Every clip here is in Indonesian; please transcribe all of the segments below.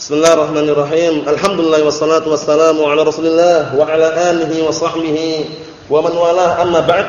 Bismillahirrahmanirrahim. Alhamdulillah wassalatu wassalamu ala Rasulillah wa ala alihi wa sahbihi wa man walah amma ba'd.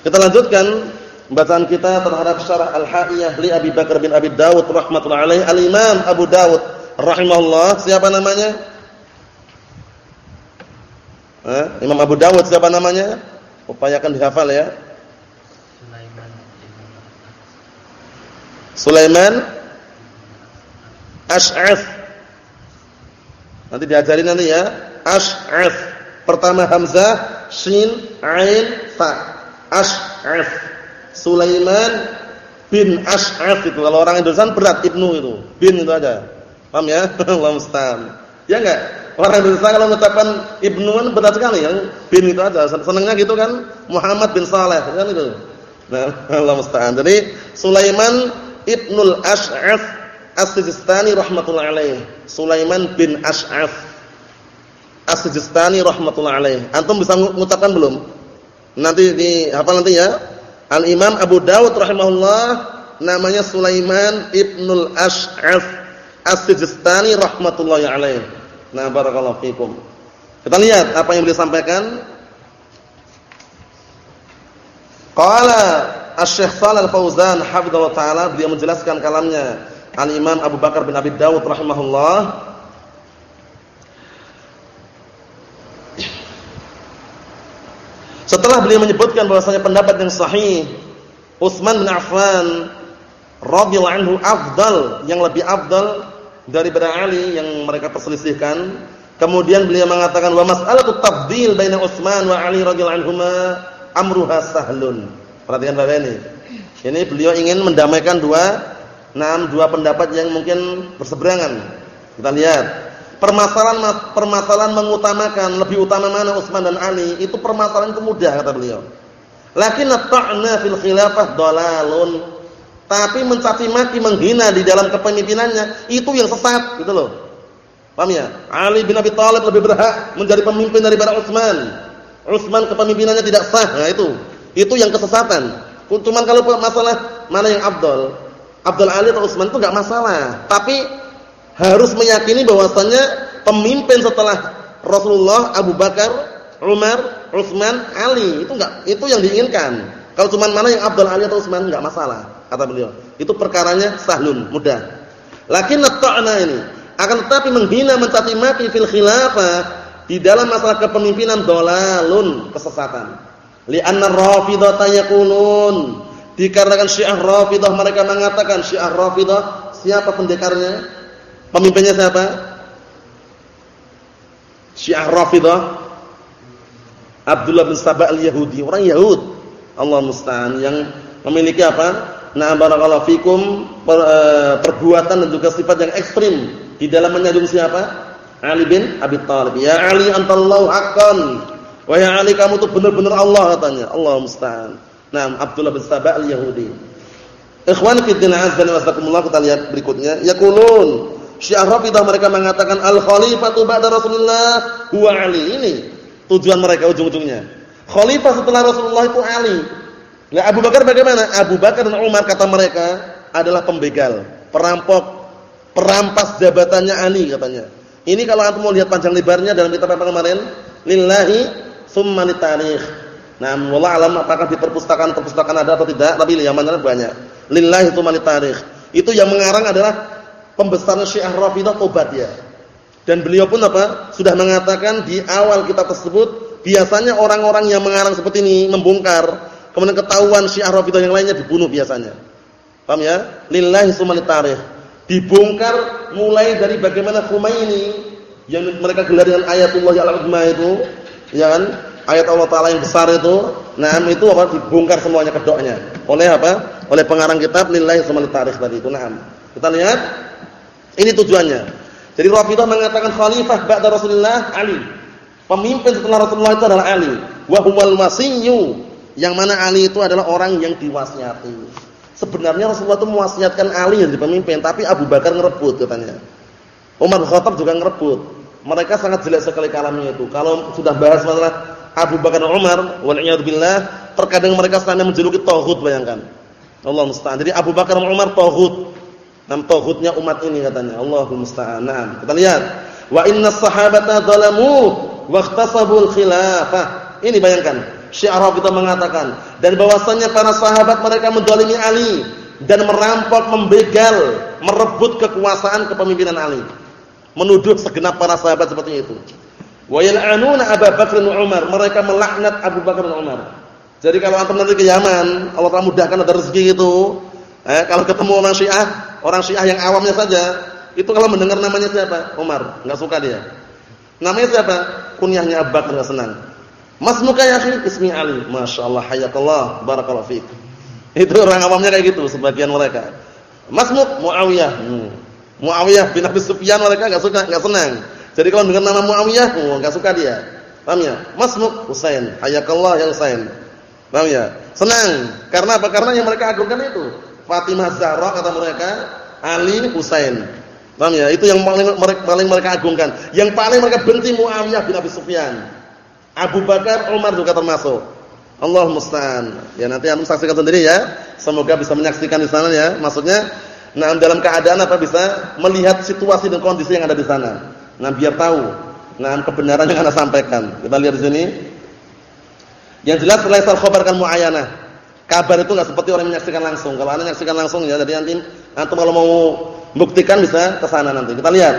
Kita lanjutkan bacaan kita terhadap syarah Al-Ha'iyah li Abi Bakar bin Abi Dawud rahmatullahi alaihi. Al-Imam Abu Dawud rahimahullah. Siapa namanya? Eh, Imam Abu Dawud siapa namanya? Upayakan dihafal ya. Sulaiman Ash'af. Nanti diajarin nanti ya. Ash'af. Pertama hamzah, shin, ain, fa. Ash'af. Sulaiman bin Ash'af itu. Kalau orang Indonesia berat ibnu itu. Bin itu aja. Paham ya? Allah musta'an. Ya enggak? Orang Indonesia kalau mengucapkan ibnu kan berat sekali ya. Bin itu aja. Senangnya gitu kan. Muhammad bin Saleh kan itu. Nah, Allah musta'an. Jadi Sulaiman ibnul Ash'af As-Sijistani rahmatullah alaih. Sulaiman bin Ash'af. As-Sijistani rahmatullah alaih. Antum bisa mengucapkan belum? Nanti di apa nanti ya? Al-Imam Abu Dawud rahimahullah namanya Sulaiman ibnul Ash'af As-Sijistani rahmatullah alaih. Nah, barakallahu fikum. Kita lihat apa yang beliau sampaikan. Qala Asy-Syaikh Shalal Fauzan hafizallahu taala beliau menjelaskan kalamnya Al-Imam Abu Bakar bin Abi Dawud rahimahullah Setelah beliau menyebutkan bahwasanya pendapat yang sahih Utsman bin Affan radhiyallahu anhu afdal, yang lebih afdal daripada Ali yang mereka perselisihkan. Kemudian beliau mengatakan wa mas'alatu tafdil baina Utsman wa Ali radhiyallahu anhuma amruha sahlun. Perhatikan Bapak ini. Ini beliau ingin mendamaikan dua Nah, dua pendapat yang mungkin berseberangan. Kita lihat. Permasalahan permasalahan mengutamakan lebih utama mana Utsman dan Ali, itu permasalahan itu mudah kata beliau. Lakin ta'na fil khilafah dalalun. Tapi mencaci maki menghina di dalam kepemimpinannya itu yang sesat gitu loh. Paham ya? Ali bin Abi Thalib lebih berhak menjadi pemimpin daripada Utsman. Utsman kepemimpinannya tidak sah. Nah itu. Itu yang kesesatan. Cuman kalau masalah mana yang afdal, Abdul Ali atau Utsman itu enggak masalah, tapi harus meyakini bahwasannya pemimpin setelah Rasulullah Abu Bakar, Umar, Utsman, Ali itu enggak itu yang diinginkan. Kalau cuma mana yang Abdul Ali atau Utsman enggak masalah, kata beliau. Itu perkaranya sahlun, mudah. Lakin ta'na ini akan tetapi menghina mencaci maki fil khilafah di dalam masalah kepemimpinan dolalun kesesatan. Li'anna rafidhata yaqulun Dikarenakan Syiah Rafidah mereka mengatakan Syiah Rafidah siapa pendekarnya? Pemimpinnya siapa? Syiah Rafidah Abdullah bin Sabah al-Yahudi, orang Yahud. Allah musta'an yang memiliki apa? Nah, barakallahu fikum per, e, perbuatan dan juga sifat yang ekstrim di dalam menyanjung siapa? Ali bin Abi Thalib. Ya Ali antallahu haqqan. Wahai Ali kamu tuh benar-benar Allah katanya. Allah musta'an. Nah, Abdullah bin Sabah al-Yahudi. Ikhwan fi din azza wa jazakumullah kita lihat berikutnya. Yaqulun Syiah Rafidah mereka mengatakan al-khalifatu ba'da Rasulullah huwa Ali. Ini tujuan mereka ujung-ujungnya. Khalifah setelah Rasulullah itu Ali. Nah, Abu Bakar bagaimana? Abu Bakar dan Umar kata mereka adalah pembegal, perampok, perampas jabatannya Ali katanya. Ini kalau antum mau lihat panjang lebarnya dalam kitab apa kemarin? Lillahi summa litarikh. Nah, wallah alam apakah di perpustakaan-perpustakaan ada atau tidak, tapi yang mana banyak. Lillahi itu tarikh. Itu yang mengarang adalah pembesar Syiah Rafidah tobat ya. Dan beliau pun apa? Sudah mengatakan di awal kitab tersebut, biasanya orang-orang yang mengarang seperti ini membongkar, kemudian ketahuan Syiah Rafidah yang lainnya dibunuh biasanya. Paham ya? Lillahi sumali tarikh. Dibongkar mulai dari bagaimana Khomeini yang mereka gelar dengan ayatullah al-uzma itu, ya kan? Ayat Allah Taala yang besar itu, nah itu apa dibongkar semuanya kedoknya. Oleh apa? Oleh pengarang kitab Lillahi Subhanahu Tarikh tadi itu. Nah, kita lihat ini tujuannya. Jadi Rafidah mengatakan khalifah ba'da Rasulullah Ali. Pemimpin setelah Rasulullah itu adalah Ali. Wa huwal. Yang mana Ali itu adalah orang yang diwasiati. Sebenarnya Rasulullah itu mewasiatkan Ali jadi pemimpin, tapi Abu Bakar ngerebut katanya. Umar Khattab juga ngerebut. Mereka sangat jelek sekali kalamnya itu. Kalau sudah bahas masalah Abu Bakar Umar wal'iyadzubillah terkadang mereka sedang menjuluki tauhid bayangkan. Allah musta'an. Jadi Abu Bakar Umar tauhid. Nam tauhidnya umat ini katanya. Allahumma musta'an. Kita lihat. Wa inna sahabata zalamu wa ikhtasabul khilafah. Ini bayangkan. Syarah kita mengatakan dan bahwasannya para sahabat mereka mendolimi Ali dan merampok, membegal, merebut kekuasaan kepemimpinan Ali. Menuduh segenap para sahabat seperti itu. Wa yal'anuna Abu Bakar dan Umar. Mereka melaknat Abu Bakar dan Umar. Jadi kalau antum nanti ke Yaman, Allah telah mudahkan ada rezeki itu. Eh, kalau ketemu orang Syiah, orang Syiah yang awamnya saja, itu kalau mendengar namanya siapa? Umar, enggak suka dia. Namanya siapa? Kunyahnya Abu Bakar enggak senang. Mas muka ya akhi, ismi Ali. Masya Allah, hayakallah, barakallahu fiik. Itu orang awamnya kayak gitu, sebagian mereka. Mas muk Muawiyah. Hmm. Muawiyah bin Abi Sufyan mereka enggak suka, enggak senang. Jadi kalau dengar nama Muawiyah, oh, enggak suka dia. Paham ya? Mas muk Husain, hayakallah ya Husain. Paham ya? Senang. Karena apa? Karena yang mereka agungkan itu. Fatimah Zahra kata mereka, Ali Husain. Paham ya? Itu yang paling mereka, paling mereka agungkan. Yang paling mereka benci Muawiyah bin Abi Sufyan. Abu Bakar, Umar juga termasuk. Allah musta'an. Ya nanti antum saksikan sendiri ya. Semoga bisa menyaksikan di sana ya. Maksudnya nah dalam keadaan apa bisa melihat situasi dan kondisi yang ada di sana. Nah biar tahu nah kebenaran yang Anda sampaikan. Kita lihat di sini. Yang jelas selain khabarkan muayyanah. Kabar itu enggak seperti orang menyaksikan langsung. Kalau Anda menyaksikan langsung ya jadi nanti antum kalau mau buktikan bisa ke sana nanti. Kita lihat.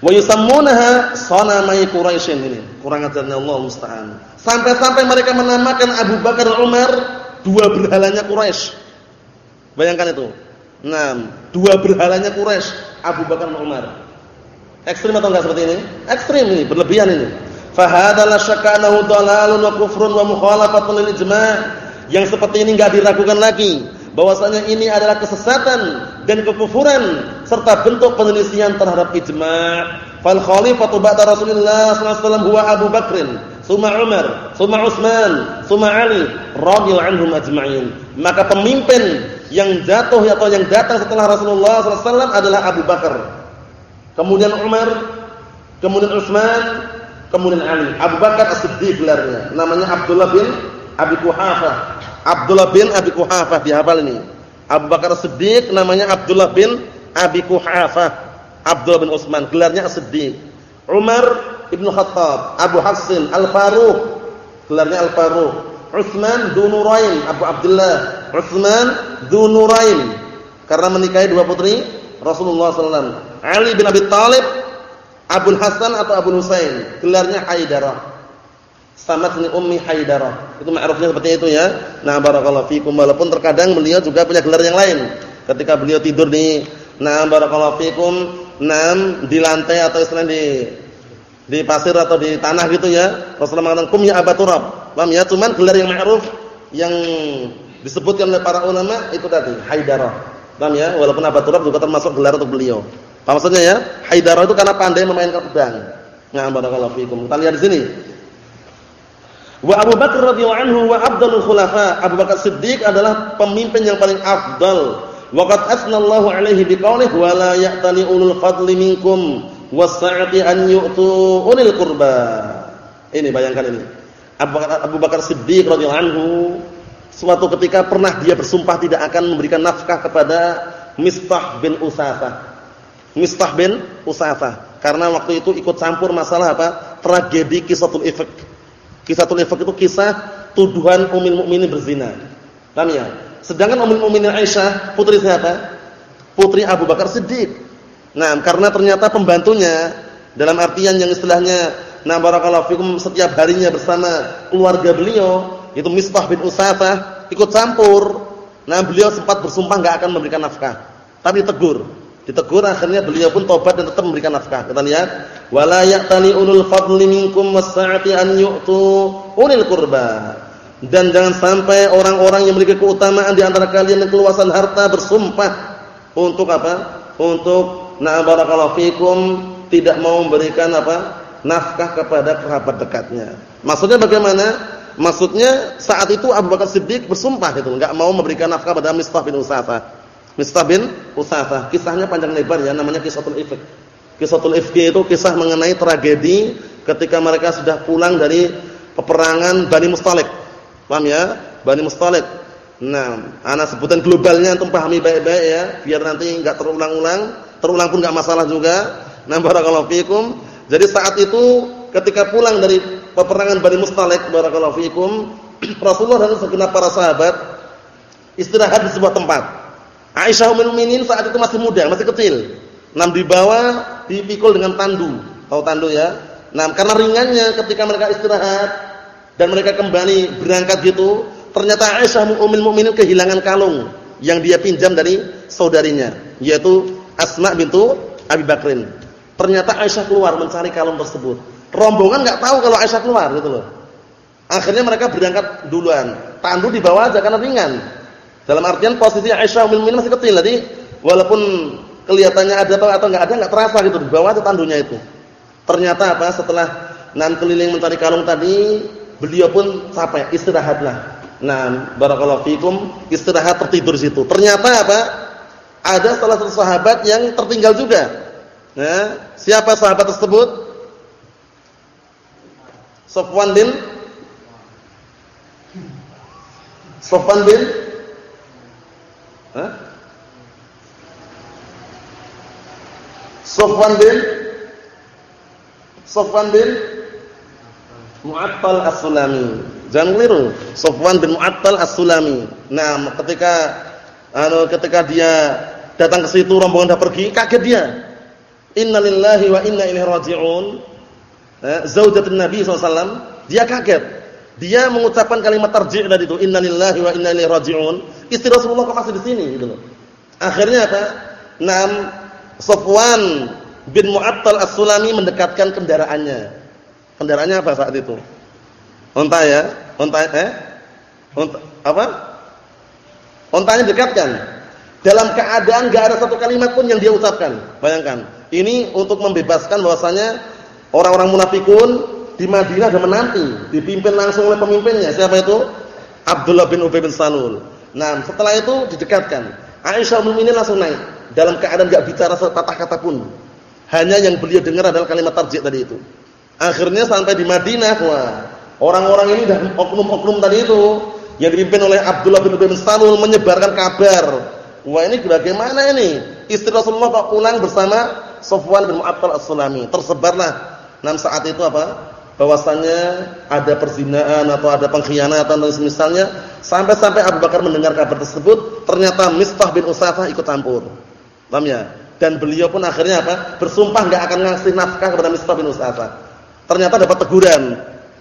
Wa yusammunaha sanamai Quraisyin ini. Kurang ajarnya Allah musta'an. Sampai-sampai mereka menamakan Abu Bakar Umar dua berhalanya Quraisy. Bayangkan itu. Nah, dua berhalanya Quraisy, Abu Bakar dan Umar. Ekstrim atau enggak seperti ini? Ekstrim ini, berlebihan ini. Fa hadza la syakka annahu dalalun wa kufrun wa mukhalafatun lil ijma'. Yang seperti ini enggak diragukan lagi bahwasanya ini adalah kesesatan dan kekufuran serta bentuk penyelisihan terhadap ijma'. Fal khalifatu ba'da Rasulullah sallallahu alaihi wasallam huwa Abu Bakrin, tsumma Umar, tsumma Utsman, tsumma Ali radhiyallahu anhum ajma'in. Maka pemimpin yang jatuh atau yang datang setelah Rasulullah sallallahu alaihi wasallam adalah Abu Bakar. Kemudian Umar, kemudian Utsman, kemudian Ali. Abu Bakar As-Siddiq gelarnya. Namanya Abdullah bin Abi Quhafah Abdullah bin Abi Quhafah dihafal ini. Abu Bakar Siddiq namanya Abdullah bin Abi Quhafah. Abdullah bin Utsman gelarnya As-Siddiq. Umar Ibn Khattab, Abu Hassin Al-Faruq gelarnya Al-Faruq. Utsman Dunurain, Abu Abdullah. Utsman Dunurain karena menikahi dua putri Rasulullah SAW. Ali bin Abi Talib, Abu Hasan atau Abu Husain, gelarnya Haidarah samatni ummi Haidarah. Itu ma'rufnya seperti itu ya. Nah, barakallahu fikum walaupun terkadang beliau juga punya gelar yang lain. Ketika beliau tidur di nah barakallahu fikum, nam di lantai atau istilahnya di di pasir atau di tanah gitu ya. Rasulullah mengatakan kum ya Abu Turab. Paham ya? Cuman gelar yang ma'ruf yang disebutkan oleh para ulama itu tadi Haidarah. Paham ya? Walaupun Abu Turab juga termasuk gelar untuk beliau. Apa maksudnya ya? Haidarah itu karena pandai memainkan pedang. Nah, barakallahu fikum. Kita lihat di sini. Wa Abu Bakar radhiyallahu anhu wa afdalul khulafa. Abu Bakar Siddiq adalah pemimpin yang paling afdal. Wa qad asnallahu alaihi biqaulihi wa la ya'tali ulul fadli minkum was-sa'ati an yu'tu ulil qurba. Ini bayangkan ini. Abu Bakar, Abu Bakar Siddiq radhiyallahu anhu suatu ketika pernah dia bersumpah tidak akan memberikan nafkah kepada Mistah bin Usafah. Mistah bin Usafah karena waktu itu ikut campur masalah apa? Tragedi Kisatul Ifk Kisah Ifk itu kisah tuduhan Ummul Mukminin berzina. Paham ya? Sedangkan Ummul Mukminin Aisyah putri siapa? Putri Abu Bakar Siddiq. Nah, karena ternyata pembantunya dalam artian yang istilahnya nah barakallahu fikum setiap harinya bersama keluarga beliau itu Misbah bin Usafah ikut campur. Nah, beliau sempat bersumpah enggak akan memberikan nafkah. Tapi tegur. Ditegur akhirnya beliau pun tobat dan tetap memberikan nafkah. Kita lihat, wala ya'tali ulul fadli minkum was-sa'ati an yu'tu ulil qurba. Dan jangan sampai orang-orang yang memiliki keutamaan di antara kalian yang keluasan harta bersumpah untuk apa? Untuk na barakallahu fikum tidak mau memberikan apa? nafkah kepada kerabat dekatnya. Maksudnya bagaimana? Maksudnya saat itu Abu Bakar Siddiq bersumpah itu enggak mau memberikan nafkah pada Mistah bin Usafah. Mistah bin Usafah. Kisahnya panjang lebar ya, namanya Kisatul Ifk. Kisatul Ifk itu kisah mengenai tragedi ketika mereka sudah pulang dari peperangan Bani Mustalik. Paham ya? Bani Mustalik. Nah, anak sebutan globalnya antum pahami baik-baik ya, biar nanti enggak terulang-ulang, terulang pun enggak masalah juga. Nah, barakallahu fikum. Jadi saat itu ketika pulang dari peperangan Bani Mustalik, barakallahu fikum, Rasulullah dan segenap para sahabat istirahat di sebuah tempat. Aisyah ummul mukminin saat itu masih muda, masih kecil. Nam dibawa dipikul dengan tandu. Tahu tandu ya? Nah, karena ringannya ketika mereka istirahat dan mereka kembali berangkat gitu, ternyata Aisyah ummul mukminin kehilangan kalung yang dia pinjam dari saudarinya, yaitu Asma bintu Abi Bakrin. Ternyata Aisyah keluar mencari kalung tersebut. Rombongan nggak tahu kalau Aisyah keluar gitu loh. Akhirnya mereka berangkat duluan. Tandu dibawa aja karena ringan. Dalam artian posisi Aisyah ummul mukminin masih kecil, jadi walaupun kelihatannya ada atau enggak ada enggak terasa gitu, dibawa aja tandunya itu. Ternyata apa? Setelah nan keliling mencari kalung tadi, beliau pun capek, istirahatlah. Nah, barakallahu fikum, istirahat tertidur situ. Ternyata apa? Ada salah satu sahabat yang tertinggal juga. Nah, siapa sahabat tersebut? Sofwan bin Sofwan bin Sofwan bin Sofwan bin Mu'attal As-Sulami. Jangan keliru. Sofwan bin Mu'attal As-Sulami. Nah, ketika anu ketika dia datang ke situ rombongan dah pergi, kaget dia. Innalillahi wa inna ilaihi raji'un. Eh, zaujatun Nabi SAW, dia kaget. Dia mengucapkan kalimat tarji' tadi itu, innalillahi wa inna ilaihi raji'un. Istri Rasulullah kok masih di sini gitu loh. Akhirnya apa? Nam Sofwan bin Mu'attal As-Sulami mendekatkan kendaraannya. Kendaraannya apa saat itu? Unta ya? Unta eh? Unta, apa? Untanya dekatkan. Dalam keadaan enggak ada satu kalimat pun yang dia ucapkan. Bayangkan. Ini untuk membebaskan bahwasanya orang-orang munafikun di Madinah ada menanti, dipimpin langsung oleh pemimpinnya. Siapa itu? Abdullah bin Ubay bin Salul. Nah, setelah itu didekatkan. Aisyah mukminin langsung naik dalam keadaan enggak bicara sepatah kata pun. Hanya yang beliau dengar adalah kalimat tarjih tadi itu. Akhirnya sampai di Madinah, wah, Orang-orang ini dan oknum-oknum tadi itu yang dipimpin oleh Abdullah bin Ubay bin Salul menyebarkan kabar. Wah ini bagaimana ini? Istri Rasulullah kok pulang bersama Sofwan bin Mu'attal As-Sulami. Tersebarlah enam saat itu apa? Bahwasanya ada perzinaan atau ada pengkhianatan dan semisalnya sampai-sampai Abu Bakar mendengar kabar tersebut ternyata Mistah bin Usafah ikut campur. Paham ya? Dan beliau pun akhirnya apa? Bersumpah enggak akan ngasih nafkah kepada Mistah bin Usafah. Ternyata dapat teguran.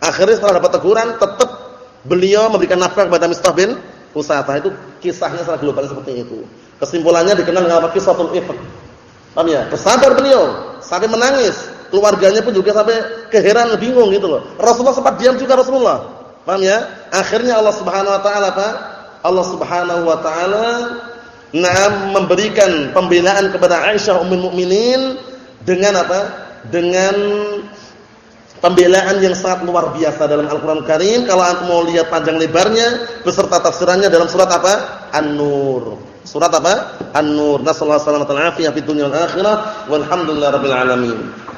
Akhirnya setelah dapat teguran, tetap beliau memberikan nafkah kepada Mistah bin Usatah. Itu kisahnya secara global seperti itu. Kesimpulannya dikenal dengan apa? Kisatul ifk. Paham ya? Bersabar beliau sampai menangis. Keluarganya pun juga sampai keheran, bingung gitu loh. Rasulullah sempat diam juga Rasulullah. Paham ya? Akhirnya Allah Subhanahu wa taala apa? Allah Subhanahu wa taala nah memberikan pembelaan kepada Aisyah ummul mukminin dengan apa? Dengan pembelaan yang sangat luar biasa dalam Al-Qur'an Karim. Kalau antum mau lihat panjang lebarnya beserta tafsirannya dalam surat apa? An-Nur. Surat apa? An-Nur. Nasallahu alaihi wasallam fid dunya wal akhirah. Walhamdulillahirabbil alamin.